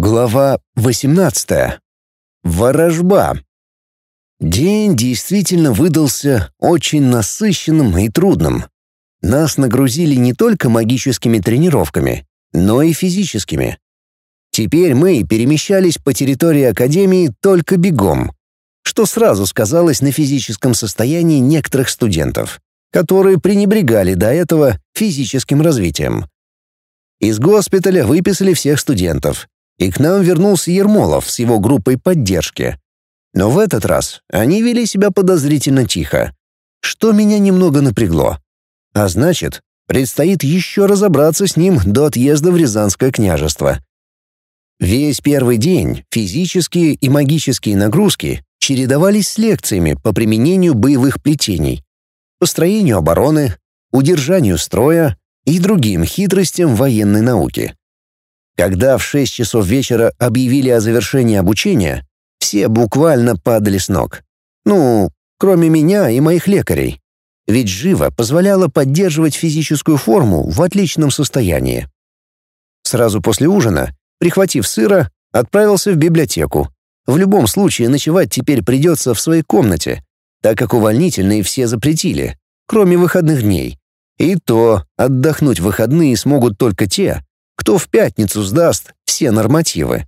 Глава 18. Ворожба. День действительно выдался очень насыщенным и трудным. Нас нагрузили не только магическими тренировками, но и физическими. Теперь мы перемещались по территории Академии только бегом, что сразу сказалось на физическом состоянии некоторых студентов, которые пренебрегали до этого физическим развитием. Из госпиталя выписали всех студентов, и к нам вернулся Ермолов с его группой поддержки. Но в этот раз они вели себя подозрительно тихо, что меня немного напрягло. А значит, предстоит еще разобраться с ним до отъезда в Рязанское княжество. Весь первый день физические и магические нагрузки чередовались с лекциями по применению боевых плетений, построению обороны, удержанию строя и другим хитростям военной науки. Когда в 6 часов вечера объявили о завершении обучения, все буквально падали с ног. Ну, кроме меня и моих лекарей. Ведь живо позволяла поддерживать физическую форму в отличном состоянии. Сразу после ужина, прихватив сыра, отправился в библиотеку. В любом случае ночевать теперь придется в своей комнате, так как увольнительные все запретили, кроме выходных дней. И то отдохнуть в выходные смогут только те, кто в пятницу сдаст все нормативы.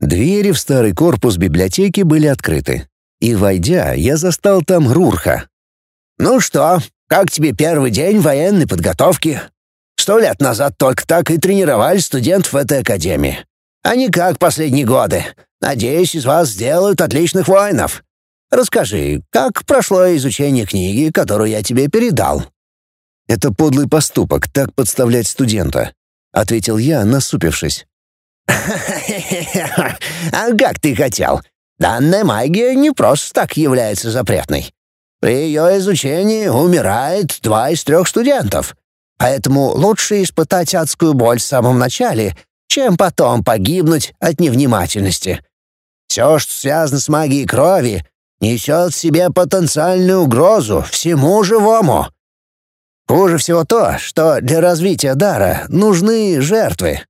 Двери в старый корпус библиотеки были открыты, и, войдя, я застал там Рурха. «Ну что, как тебе первый день военной подготовки? Сто лет назад только так и тренировали студентов этой академии. А не как последние годы. Надеюсь, из вас сделают отличных воинов. Расскажи, как прошло изучение книги, которую я тебе передал?» «Это подлый поступок, так подставлять студента. — ответил я, насупившись. «А как ты хотел? Данная магия не просто так является запретной. При ее изучении умирает два из трех студентов. Поэтому лучше испытать адскую боль в самом начале, чем потом погибнуть от невнимательности. Все, что связано с магией крови, несет в себе потенциальную угрозу всему живому. Хуже всего то, что для развития дара нужны жертвы.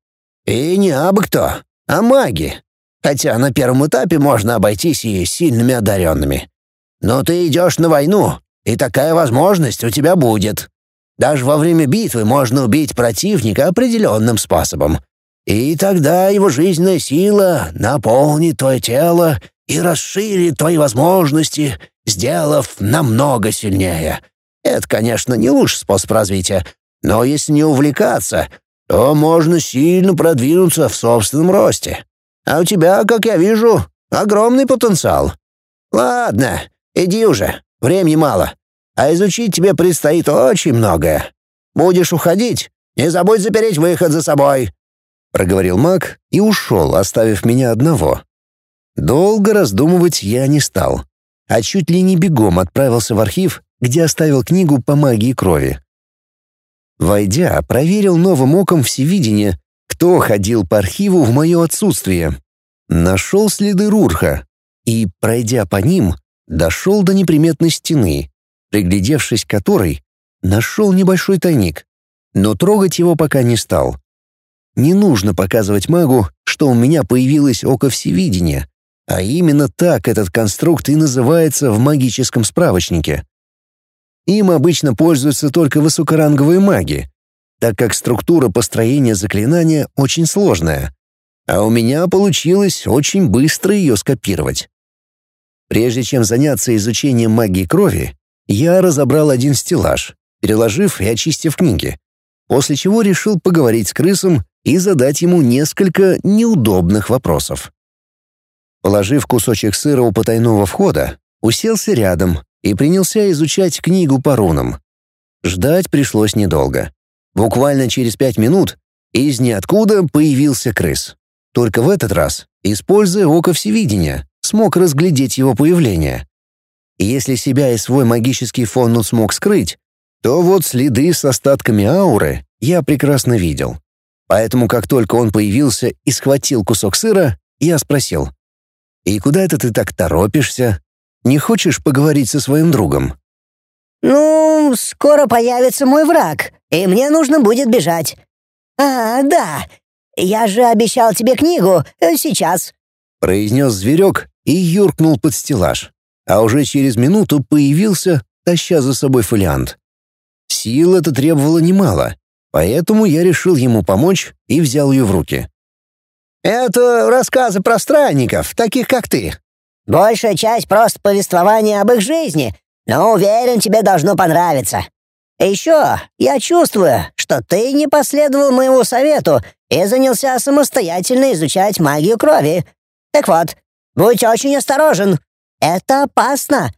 И не абы кто, а маги. Хотя на первом этапе можно обойтись и сильными одаренными. Но ты идешь на войну, и такая возможность у тебя будет. Даже во время битвы можно убить противника определенным способом. И тогда его жизненная сила наполнит твое тело и расширит твои возможности, сделав намного сильнее. Это, конечно, не лучший способ развития, но если не увлекаться, то можно сильно продвинуться в собственном росте. А у тебя, как я вижу, огромный потенциал. Ладно, иди уже, времени мало. А изучить тебе предстоит очень многое. Будешь уходить, не забудь запереть выход за собой», — проговорил маг и ушел, оставив меня одного. Долго раздумывать я не стал, а чуть ли не бегом отправился в архив где оставил книгу по магии крови. Войдя, проверил новым оком всевидение, кто ходил по архиву в мое отсутствие. Нашел следы Рурха и, пройдя по ним, дошел до неприметной стены, приглядевшись к которой, нашел небольшой тайник, но трогать его пока не стал. Не нужно показывать магу, что у меня появилось око всевидения, а именно так этот конструкт и называется в магическом справочнике. Им обычно пользуются только высокоранговые маги, так как структура построения заклинания очень сложная. А у меня получилось очень быстро ее скопировать. Прежде чем заняться изучением магии крови, я разобрал один стеллаж, переложив и очистив книги, после чего решил поговорить с крысом и задать ему несколько неудобных вопросов. Положив кусочек сыра у потайного входа, уселся рядом и принялся изучать книгу по рунам. Ждать пришлось недолго. Буквально через пять минут из ниоткуда появился крыс. Только в этот раз, используя око всевидения, смог разглядеть его появление. Если себя и свой магический фон он смог скрыть, то вот следы с остатками ауры я прекрасно видел. Поэтому как только он появился и схватил кусок сыра, я спросил, «И куда это ты так торопишься?» Не хочешь поговорить со своим другом?» «Ну, скоро появится мой враг, и мне нужно будет бежать. А, да, я же обещал тебе книгу, э, сейчас», — произнес зверек и юркнул под стеллаж, а уже через минуту появился, таща за собой фолиант. Сил это требовало немало, поэтому я решил ему помочь и взял ее в руки. «Это рассказы про странников, таких как ты». «Большая часть просто повествования об их жизни, но уверен, тебе должно понравиться. Еще я чувствую, что ты не последовал моему совету и занялся самостоятельно изучать магию крови. Так вот, будь очень осторожен. Это опасно.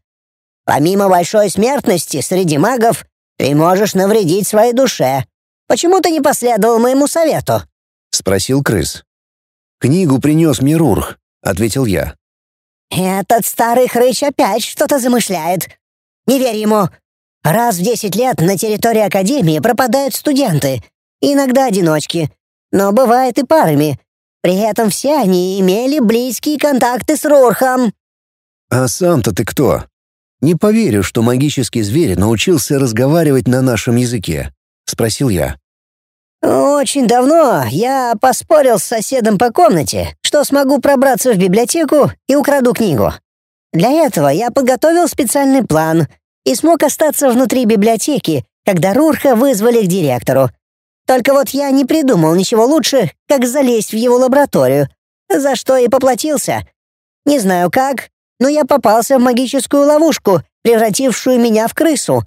Помимо большой смертности среди магов, ты можешь навредить своей душе. Почему ты не последовал моему совету?» — спросил крыс. «Книгу принес мне Рурх», — ответил я. «Этот старый хрыч опять что-то замышляет. Не верь ему. Раз в десять лет на территории Академии пропадают студенты, иногда одиночки, но бывает и парами. При этом все они имели близкие контакты с Рурхом». «А сам-то ты кто?» «Не поверю, что магический зверь научился разговаривать на нашем языке», — спросил я. «Очень давно я поспорил с соседом по комнате, что смогу пробраться в библиотеку и украду книгу. Для этого я подготовил специальный план и смог остаться внутри библиотеки, когда Рурха вызвали к директору. Только вот я не придумал ничего лучше, как залезть в его лабораторию, за что и поплатился. Не знаю как, но я попался в магическую ловушку, превратившую меня в крысу.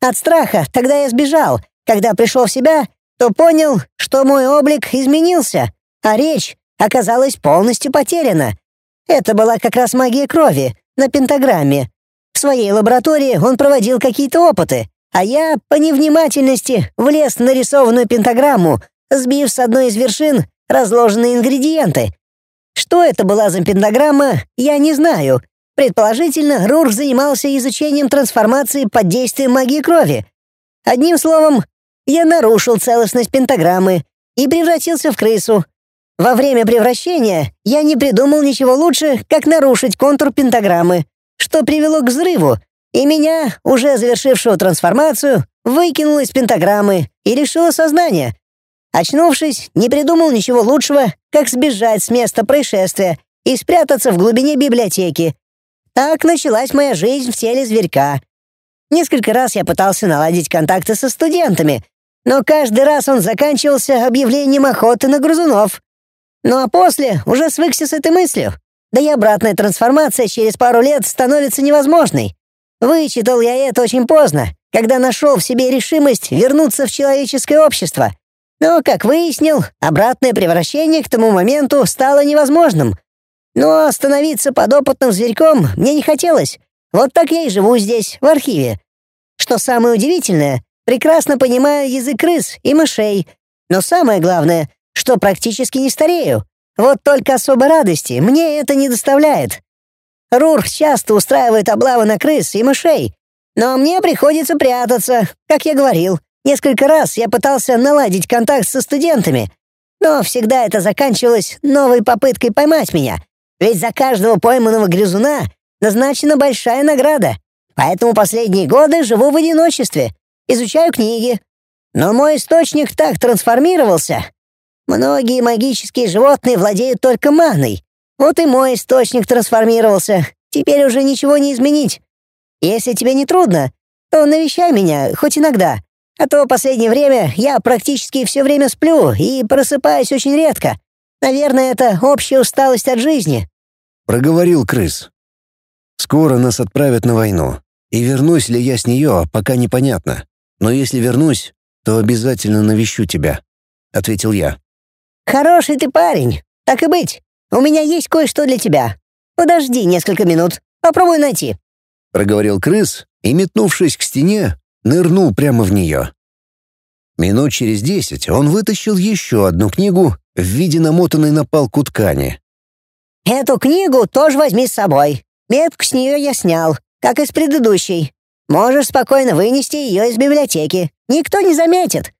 От страха тогда я сбежал. Когда пришел в себя, то понял, что мой облик изменился, а речь оказалась полностью потеряна. Это была как раз магия крови на пентаграмме. В своей лаборатории он проводил какие-то опыты, а я, по невнимательности, влез в нарисованную пентаграмму, сбив с одной из вершин разложенные ингредиенты. Что это была за пентаграмма, я не знаю. Предположительно, Рур занимался изучением трансформации под действием магии крови. Одним словом, я нарушил целостность пентаграммы и превратился в крысу. Во время превращения я не придумал ничего лучше, как нарушить контур пентаграммы, что привело к взрыву, и меня, уже завершившего трансформацию, выкинуло из пентаграммы и лишило сознания. Очнувшись, не придумал ничего лучшего, как сбежать с места происшествия и спрятаться в глубине библиотеки. Так началась моя жизнь в теле зверька. Несколько раз я пытался наладить контакты со студентами, но каждый раз он заканчивался объявлением охоты на грызунов. Ну а после уже свыкся с этой мыслью. Да и обратная трансформация через пару лет становится невозможной. Вычитал я это очень поздно, когда нашел в себе решимость вернуться в человеческое общество — но, как выяснил, обратное превращение к тому моменту стало невозможным. Но становиться подопытным зверьком мне не хотелось. Вот так я и живу здесь, в архиве. Что самое удивительное, прекрасно понимаю язык крыс и мышей. Но самое главное, что практически не старею. Вот только особой радости мне это не доставляет. Рурх часто устраивает облавы на крыс и мышей, но мне приходится прятаться, как я говорил. Несколько раз я пытался наладить контакт со студентами, но всегда это заканчивалось новой попыткой поймать меня, ведь за каждого пойманного грызуна назначена большая награда. Поэтому последние годы живу в одиночестве, изучаю книги. Но мой источник так трансформировался. Многие магические животные владеют только маной. Вот и мой источник трансформировался. Теперь уже ничего не изменить. Если тебе не трудно, то навещай меня хоть иногда. А то в последнее время я практически все время сплю и просыпаюсь очень редко. Наверное, это общая усталость от жизни», — проговорил крыс. «Скоро нас отправят на войну, и вернусь ли я с нее, пока непонятно. Но если вернусь, то обязательно навещу тебя», — ответил я. «Хороший ты парень. Так и быть. У меня есть кое-что для тебя. Подожди несколько минут. Попробуй найти», — проговорил крыс и, метнувшись к стене, нырнул прямо в нее. Минут через десять он вытащил еще одну книгу в виде намотанной на палку ткани. «Эту книгу тоже возьми с собой. Метку с нее я снял, как и с предыдущей. Можешь спокойно вынести ее из библиотеки. Никто не заметит.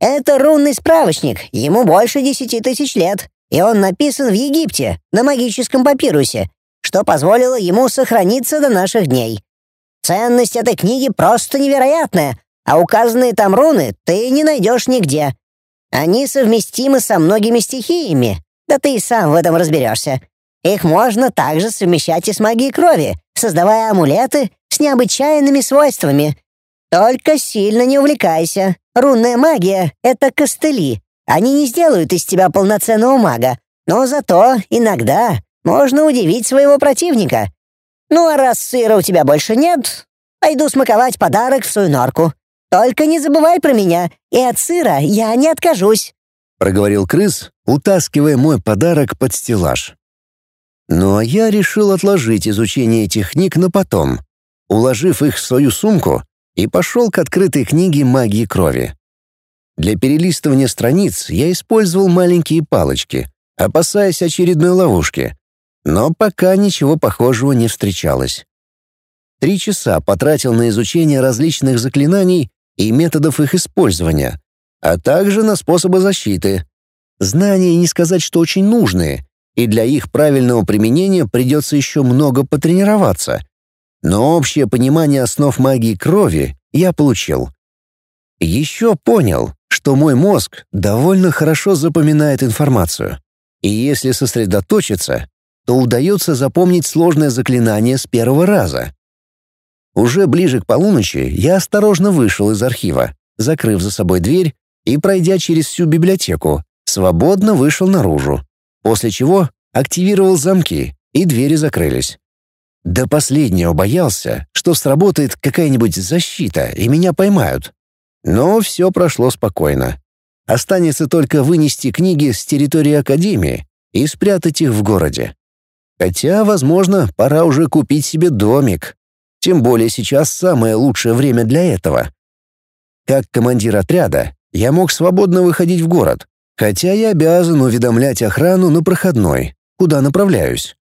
Это рунный справочник, ему больше десяти тысяч лет, и он написан в Египте, на магическом папирусе, что позволило ему сохраниться до наших дней. Ценность этой книги просто невероятная, а указанные там руны ты не найдешь нигде. Они совместимы со многими стихиями. Да ты и сам в этом разберешься. Их можно также совмещать и с магией крови, создавая амулеты с необычайными свойствами. Только сильно не увлекайся. Рунная магия — это костыли. Они не сделают из тебя полноценного мага, но зато иногда можно удивить своего противника. Ну а раз сыра у тебя больше нет, пойду смаковать подарок в свою норку. Только не забывай про меня, и от сыра я не откажусь», — проговорил крыс, утаскивая мой подарок под стеллаж. Ну а я решил отложить изучение этих книг на потом, уложив их в свою сумку и пошел к открытой книге магии крови. Для перелистывания страниц я использовал маленькие палочки, опасаясь очередной ловушки, но пока ничего похожего не встречалось. Три часа потратил на изучение различных заклинаний и методов их использования, а также на способы защиты. Знания не сказать, что очень нужные, и для их правильного применения придется еще много потренироваться. Но общее понимание основ магии крови я получил. Еще понял, что мой мозг довольно хорошо запоминает информацию. И если сосредоточиться, то удается запомнить сложное заклинание с первого раза. Уже ближе к полуночи я осторожно вышел из архива, закрыв за собой дверь и, пройдя через всю библиотеку, свободно вышел наружу, после чего активировал замки, и двери закрылись. До последнего боялся, что сработает какая-нибудь защита и меня поймают. Но все прошло спокойно. Останется только вынести книги с территории Академии и спрятать их в городе. Хотя, возможно, пора уже купить себе домик. Тем более сейчас самое лучшее время для этого. Как командир отряда, я мог свободно выходить в город, хотя я обязан уведомлять охрану на проходной, куда направляюсь.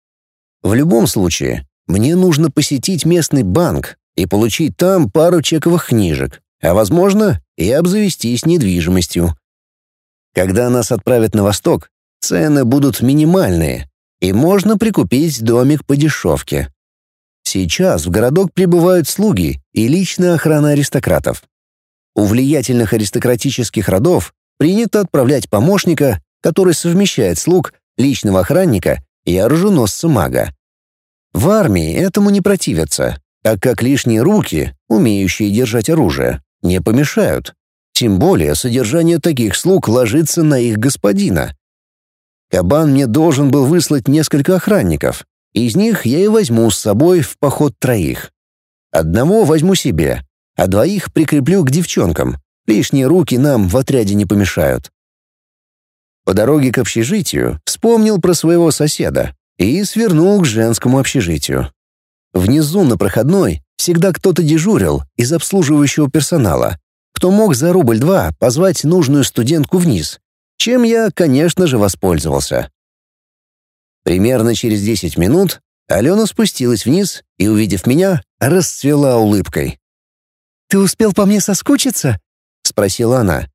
В любом случае, мне нужно посетить местный банк и получить там пару чековых книжек, а, возможно, и обзавестись недвижимостью. Когда нас отправят на восток, цены будут минимальные, и можно прикупить домик по дешевке. Сейчас в городок прибывают слуги и личная охрана аристократов. У влиятельных аристократических родов принято отправлять помощника, который совмещает слуг, личного охранника и оруженосца мага. В армии этому не противятся, так как лишние руки, умеющие держать оружие, не помешают. Тем более содержание таких слуг ложится на их господина. Кабан мне должен был выслать несколько охранников. Из них я и возьму с собой в поход троих. Одного возьму себе, а двоих прикреплю к девчонкам. Лишние руки нам в отряде не помешают. По дороге к общежитию вспомнил про своего соседа и свернул к женскому общежитию. Внизу на проходной всегда кто-то дежурил из обслуживающего персонала, кто мог за рубль-два позвать нужную студентку вниз чем я, конечно же, воспользовался. Примерно через 10 минут Алена спустилась вниз и, увидев меня, расцвела улыбкой. «Ты успел по мне соскучиться?» — спросила она.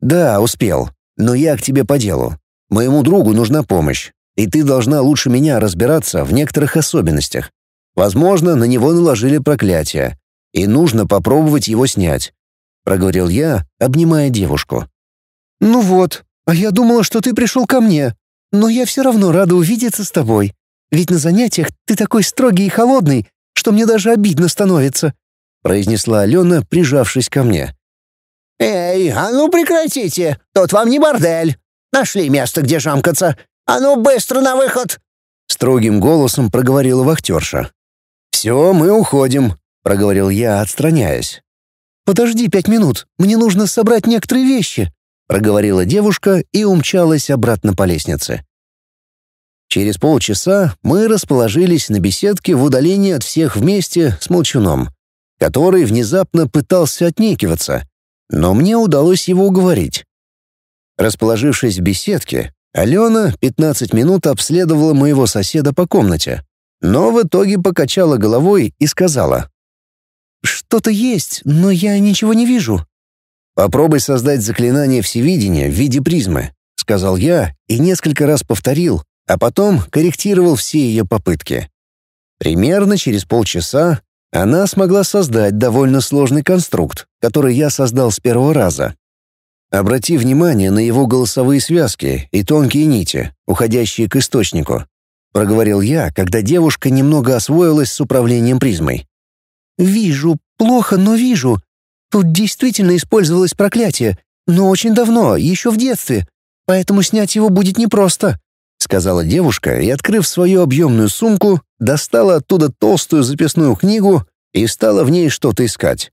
«Да, успел, но я к тебе по делу. Моему другу нужна помощь, и ты должна лучше меня разбираться в некоторых особенностях. Возможно, на него наложили проклятие, и нужно попробовать его снять», — проговорил я, обнимая девушку. «Ну вот, а я думала, что ты пришел ко мне. Но я все равно рада увидеться с тобой. Ведь на занятиях ты такой строгий и холодный, что мне даже обидно становится», — произнесла Алена, прижавшись ко мне. «Эй, а ну прекратите! Тут вам не бордель! Нашли место, где жамкаться! А ну быстро на выход!» Строгим голосом проговорила вахтерша. «Все, мы уходим», — проговорил я, отстраняясь. «Подожди пять минут, мне нужно собрать некоторые вещи», — проговорила девушка и умчалась обратно по лестнице. Через полчаса мы расположились на беседке в удалении от всех вместе с Молчуном, который внезапно пытался отнекиваться, но мне удалось его уговорить. Расположившись в беседке, Алена 15 минут обследовала моего соседа по комнате, но в итоге покачала головой и сказала. «Что-то есть, но я ничего не вижу». «Попробуй создать заклинание всевидения в виде призмы», — сказал я и несколько раз повторил, а потом корректировал все ее попытки. Примерно через полчаса она смогла создать довольно сложный конструкт, который я создал с первого раза. Обрати внимание на его голосовые связки и тонкие нити, уходящие к источнику, проговорил я, когда девушка немного освоилась с управлением призмой. Вижу, плохо, но вижу. Тут действительно использовалось проклятие, но очень давно, еще в детстве, поэтому снять его будет непросто, сказала девушка и, открыв свою объемную сумку, достала оттуда толстую записную книгу и стала в ней что-то искать.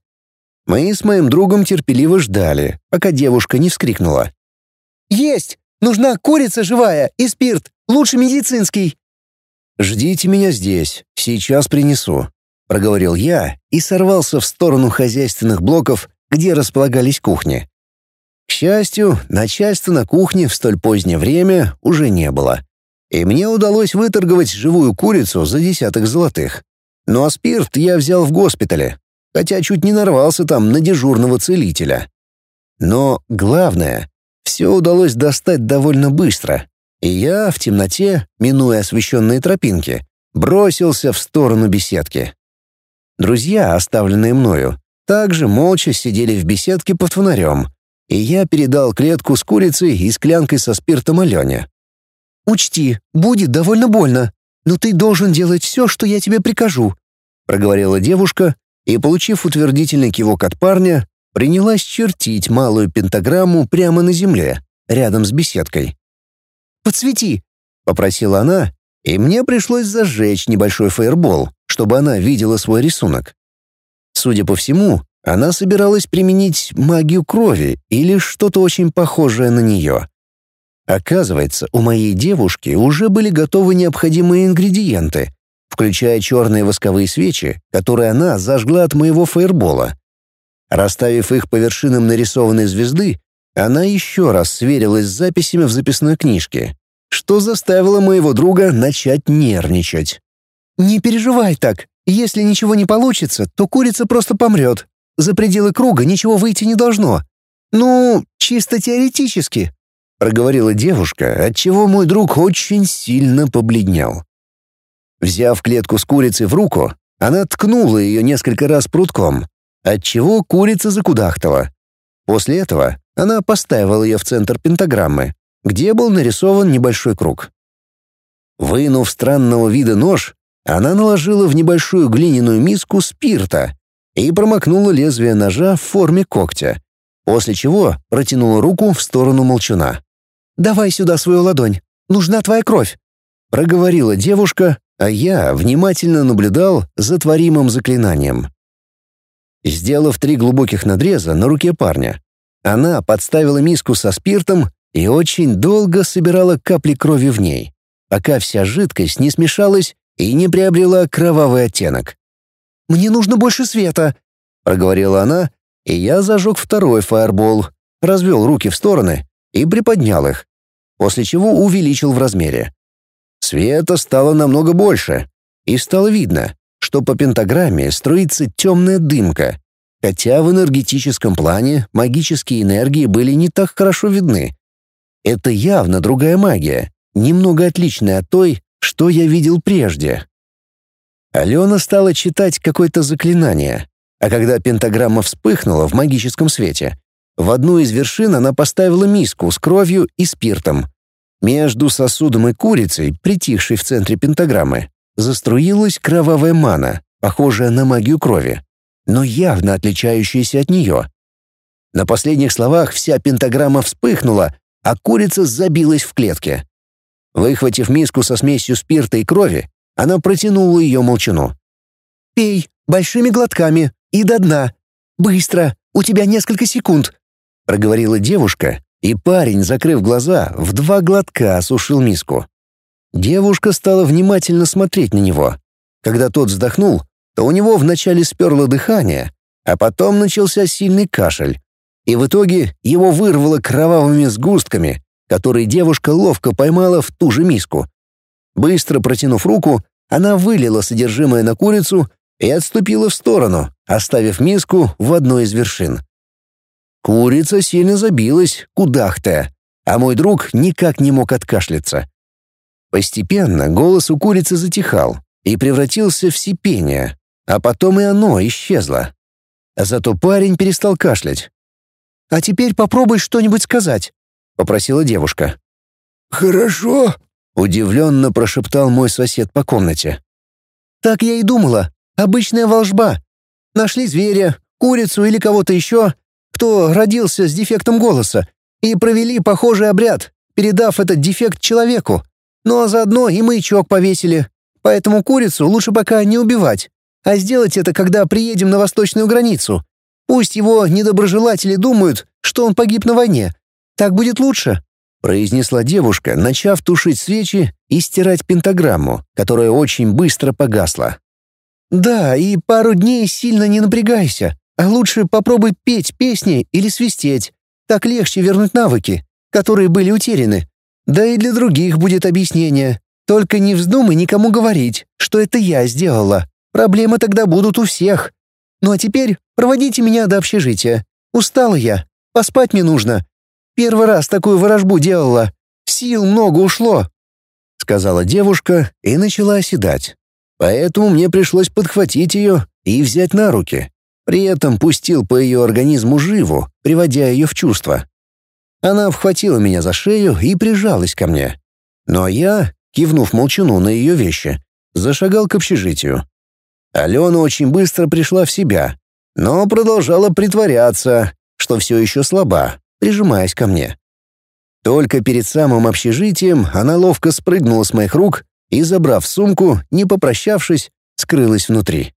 Мы с моим другом терпеливо ждали, пока девушка не вскрикнула. «Есть! Нужна курица живая и спирт, лучше медицинский!» «Ждите меня здесь, сейчас принесу», — проговорил я и сорвался в сторону хозяйственных блоков, где располагались кухни. К счастью, начальства на кухне в столь позднее время уже не было, и мне удалось выторговать живую курицу за десяток золотых. Ну а спирт я взял в госпитале, хотя чуть не нарвался там на дежурного целителя. Но главное, все удалось достать довольно быстро, и я в темноте, минуя освещенные тропинки, бросился в сторону беседки. Друзья, оставленные мною, также молча сидели в беседке под фонарем, и я передал клетку с курицей и склянкой со спиртом Алене. «Учти, будет довольно больно, но ты должен делать все, что я тебе прикажу», проговорила девушка, и, получив утвердительный кивок от парня, принялась чертить малую пентаграмму прямо на земле, рядом с беседкой. «Подсвети!» — попросила она, и мне пришлось зажечь небольшой фаербол, чтобы она видела свой рисунок. Судя по всему, она собиралась применить магию крови или что-то очень похожее на нее. Оказывается, у моей девушки уже были готовы необходимые ингредиенты, включая черные восковые свечи, которые она зажгла от моего фаербола. Расставив их по вершинам нарисованной звезды, она еще раз сверилась с записями в записной книжке, что заставило моего друга начать нервничать. «Не переживай так. Если ничего не получится, то курица просто помрет. За пределы круга ничего выйти не должно. Ну, чисто теоретически», — проговорила девушка, отчего мой друг очень сильно побледнел. Взяв клетку с курицей в руку, она ткнула ее несколько раз прутком, отчего курица закудахтала. После этого она поставила ее в центр пентаграммы, где был нарисован небольшой круг. Вынув странного вида нож, она наложила в небольшую глиняную миску спирта и промокнула лезвие ножа в форме когтя, после чего протянула руку в сторону молчуна. «Давай сюда свою ладонь, нужна твоя кровь», — проговорила девушка, а я внимательно наблюдал за творимым заклинанием. Сделав три глубоких надреза на руке парня, она подставила миску со спиртом и очень долго собирала капли крови в ней, пока вся жидкость не смешалась и не приобрела кровавый оттенок. «Мне нужно больше света», — проговорила она, и я зажег второй фаербол, развел руки в стороны и приподнял их, после чего увеличил в размере. Света стало намного больше, и стало видно, что по пентаграмме струится темная дымка, хотя в энергетическом плане магические энергии были не так хорошо видны. Это явно другая магия, немного отличная от той, что я видел прежде. Алена стала читать какое-то заклинание, а когда пентаграмма вспыхнула в магическом свете, в одну из вершин она поставила миску с кровью и спиртом, между сосудом и курицей, притихшей в центре пентаграммы, заструилась кровавая мана, похожая на магию крови, но явно отличающаяся от нее. На последних словах вся пентаграмма вспыхнула, а курица забилась в клетке. Выхватив миску со смесью спирта и крови, она протянула ее молчану. «Пей большими глотками и до дна. Быстро, у тебя несколько секунд», — проговорила девушка, и парень, закрыв глаза, в два глотка осушил миску. Девушка стала внимательно смотреть на него. Когда тот вздохнул, то у него вначале сперло дыхание, а потом начался сильный кашель. И в итоге его вырвало кровавыми сгустками, которые девушка ловко поймала в ту же миску. Быстро протянув руку, она вылила содержимое на курицу и отступила в сторону, оставив миску в одной из вершин. Курица сильно забилась, кудахтая, а мой друг никак не мог откашляться. Постепенно голос у курицы затихал и превратился в сипение, а потом и оно исчезло. Зато парень перестал кашлять. А теперь попробуй что-нибудь сказать», — попросила девушка. «Хорошо», — удивленно прошептал мой сосед по комнате. «Так я и думала. Обычная волжба. Нашли зверя, курицу или кого-то еще, кто родился с дефектом голоса, и провели похожий обряд, передав этот дефект человеку. Ну а заодно и маячок повесили. Поэтому курицу лучше пока не убивать, а сделать это, когда приедем на восточную границу. Пусть его недоброжелатели думают, что он погиб на войне. Так будет лучше», — произнесла девушка, начав тушить свечи и стирать пентаграмму, которая очень быстро погасла. «Да, и пару дней сильно не напрягайся, а лучше попробуй петь песни или свистеть. Так легче вернуть навыки, которые были утеряны. Да и для других будет объяснение. Только не вздумай никому говорить, что это я сделала. Проблемы тогда будут у всех. Ну а теперь проводите меня до общежития. Устала я. Поспать мне нужно. Первый раз такую ворожбу делала. Сил много ушло», — сказала девушка и начала оседать. Поэтому мне пришлось подхватить ее и взять на руки. При этом пустил по ее организму живу, приводя ее в чувство. Она вхватила меня за шею и прижалась ко мне. Но я, кивнув молчану на ее вещи, зашагал к общежитию. Алена очень быстро пришла в себя, но продолжала притворяться, что все еще слаба, прижимаясь ко мне. Только перед самым общежитием она ловко спрыгнула с моих рук и, забрав сумку, не попрощавшись, скрылась внутри.